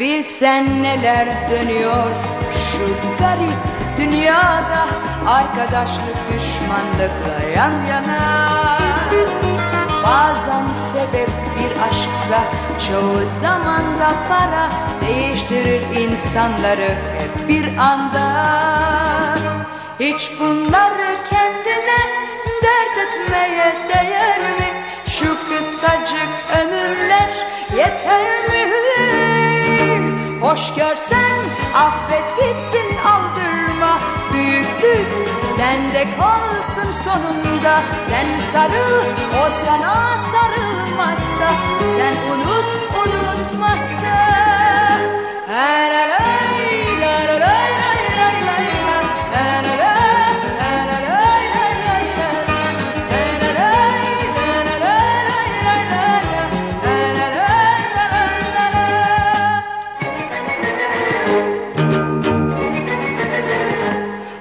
Bilsen neler dönüyor şu garip dünyada Arkadaşlık düşmanlıkla yan yana. Bazen sebep bir aşksa çoğu zaman da para Değiştirir insanları hep bir anda. Hiç bunları Sende kalsın sonunda. Sen sarıl o sana sarılmazsa. Sen unut unutmazsa.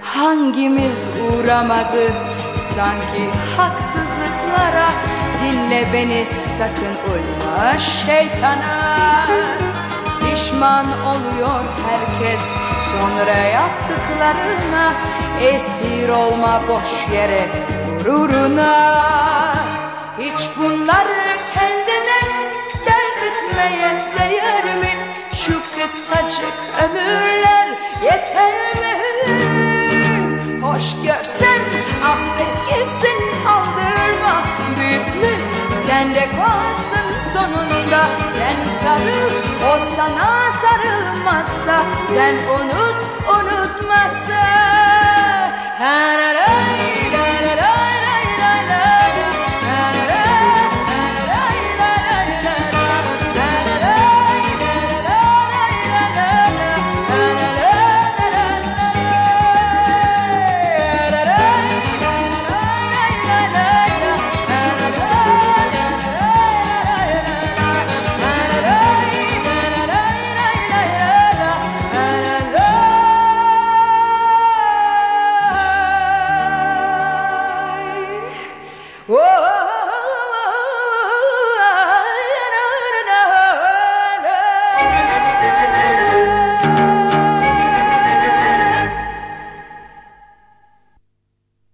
Hangimiz uğramadı. Sanki haksızlıklara Dinle beni sakın uyma şeytana. Pişman oluyor herkes sonra yaptıklarına. Esir olma boş yere gururuna. Hiç bunları sonunda Sen sarıl o sana sarılmazsa Sen unut unutmazsa Her